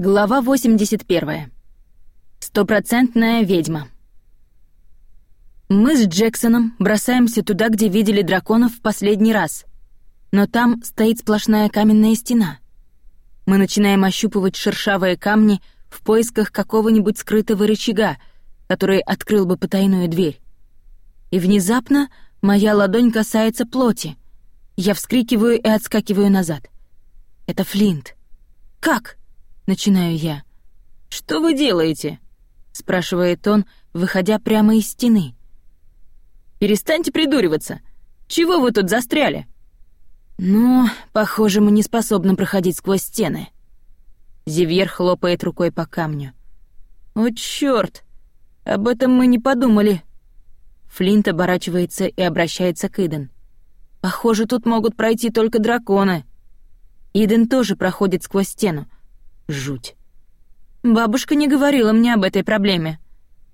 Глава 81. Стопроцентная ведьма. Мы с Джексоном бросаемся туда, где видели драконов в последний раз. Но там стоит сплошная каменная стена. Мы начинаем ощупывать шершавые камни в поисках какого-нибудь скрытого рычага, который открыл бы потайную дверь. И внезапно моя ладонь касается плоти. Я вскрикиваю и отскакиваю назад. Это Флинт. «Как?» Начинаю я. «Что вы делаете?» — спрашивает он, выходя прямо из стены. «Перестаньте придуриваться. Чего вы тут застряли?» «Ну, похоже, мы не способны проходить сквозь стены». Зивьер хлопает рукой по камню. «О, чёрт! Об этом мы не подумали». Флинт оборачивается и обращается к Иден. «Похоже, тут могут пройти только драконы». Иден тоже проходит сквозь стену, Жуть. Бабушка не говорила мне об этой проблеме.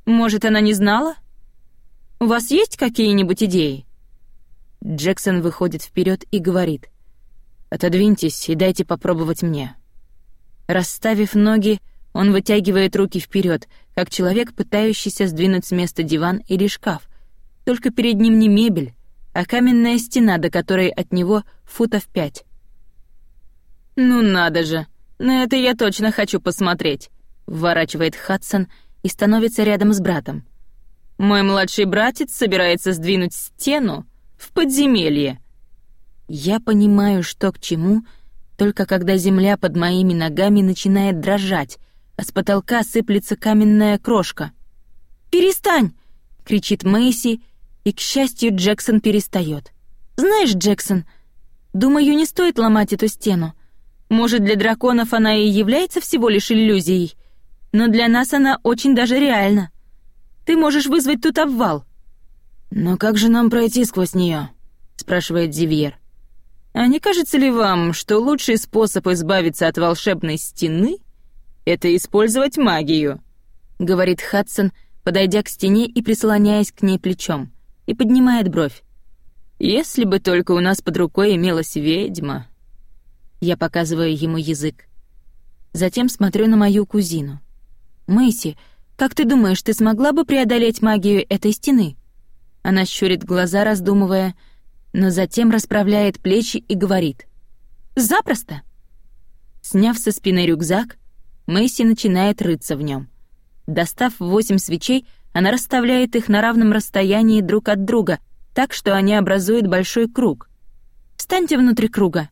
Может, она не знала? У вас есть какие-нибудь идеи? Джексон выходит вперед и говорит. «Отодвиньтесь и дайте попробовать мне». Расставив ноги, он вытягивает руки вперед, как человек, пытающийся сдвинуть с места диван или шкаф. Только перед ним не мебель, а каменная стена, до которой от него футов пять. «Ну надо же!» «На это я точно хочу посмотреть», — вворачивает Хадсон и становится рядом с братом. «Мой младший братец собирается сдвинуть стену в подземелье». Я понимаю, что к чему, только когда земля под моими ногами начинает дрожать, а с потолка сыплется каменная крошка. «Перестань!» — кричит Мэйси, и, к счастью, Джексон перестает. «Знаешь, Джексон, думаю, не стоит ломать эту стену. Может, для драконов она и является всего лишь иллюзией, но для нас она очень даже реальна. Ты можешь вызвать тут обвал». «Но как же нам пройти сквозь нее? спрашивает Зивьер. «А не кажется ли вам, что лучший способ избавиться от волшебной стены — это использовать магию?» — говорит Хадсон, подойдя к стене и прислоняясь к ней плечом, и поднимает бровь. «Если бы только у нас под рукой имелась ведьма...» Я показываю ему язык. Затем смотрю на мою кузину. «Мэйси, как ты думаешь, ты смогла бы преодолеть магию этой стены?» Она щурит глаза, раздумывая, но затем расправляет плечи и говорит. «Запросто!» Сняв со спины рюкзак, Мэйси начинает рыться в нем. Достав восемь свечей, она расставляет их на равном расстоянии друг от друга, так что они образуют большой круг. «Встаньте внутри круга»,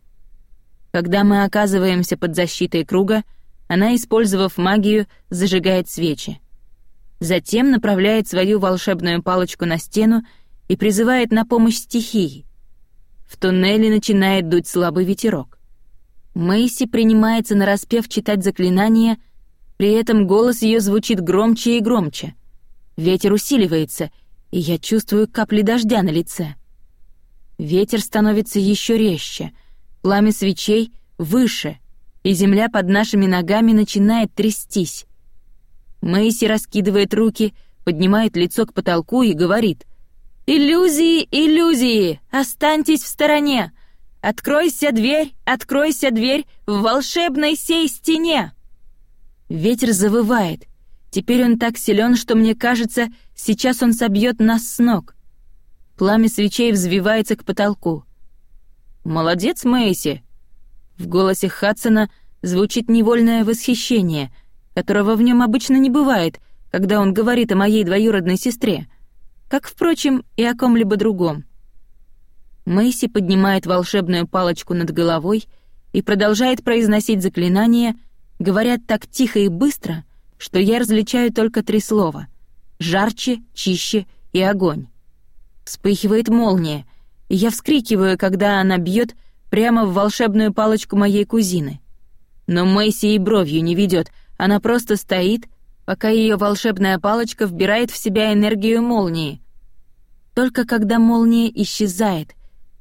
когда мы оказываемся под защитой круга, она, использовав магию, зажигает свечи. Затем направляет свою волшебную палочку на стену и призывает на помощь стихии. В туннеле начинает дуть слабый ветерок. Мэйси принимается на распев читать заклинания, при этом голос ее звучит громче и громче. Ветер усиливается, и я чувствую капли дождя на лице. Ветер становится еще резче — Пламя свечей выше, и земля под нашими ногами начинает трястись. Мэйси раскидывает руки, поднимает лицо к потолку и говорит «Иллюзии, иллюзии! Останьтесь в стороне! Откройся дверь, откройся дверь в волшебной сей стене!» Ветер завывает. Теперь он так силен, что мне кажется, сейчас он собьет нас с ног. Пламя свечей взвивается к потолку. «Молодец, Мэйси!» В голосе Хадсона звучит невольное восхищение, которого в нем обычно не бывает, когда он говорит о моей двоюродной сестре, как, впрочем, и о ком-либо другом. Мэйси поднимает волшебную палочку над головой и продолжает произносить заклинания, говорят так тихо и быстро, что я различаю только три слова — «жарче», «чище» и «огонь». Вспыхивает молния, и я вскрикиваю, когда она бьет прямо в волшебную палочку моей кузины. Но Мэйси и бровью не ведет, она просто стоит, пока ее волшебная палочка вбирает в себя энергию молнии. Только когда молния исчезает,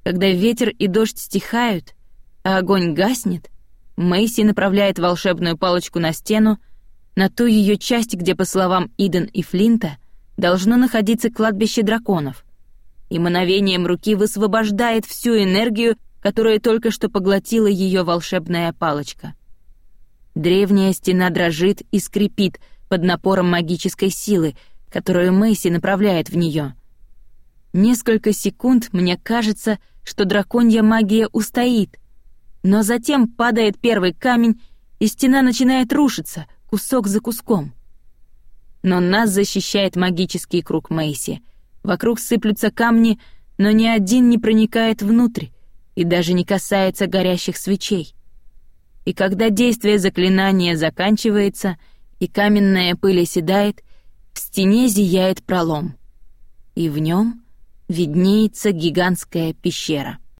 когда ветер и дождь стихают, а огонь гаснет, Мэйси направляет волшебную палочку на стену, на ту ее часть, где, по словам Иден и Флинта, должно находиться кладбище драконов — и мановением руки высвобождает всю энергию, которая только что поглотила ее волшебная палочка. Древняя стена дрожит и скрипит под напором магической силы, которую Мэйси направляет в нее. Несколько секунд мне кажется, что драконья магия устоит, но затем падает первый камень, и стена начинает рушиться, кусок за куском. Но нас защищает магический круг Мэйси. Вокруг сыплются камни, но ни один не проникает внутрь и даже не касается горящих свечей. И когда действие заклинания заканчивается и каменная пыль оседает, в стене зияет пролом. И в нем виднеется гигантская пещера.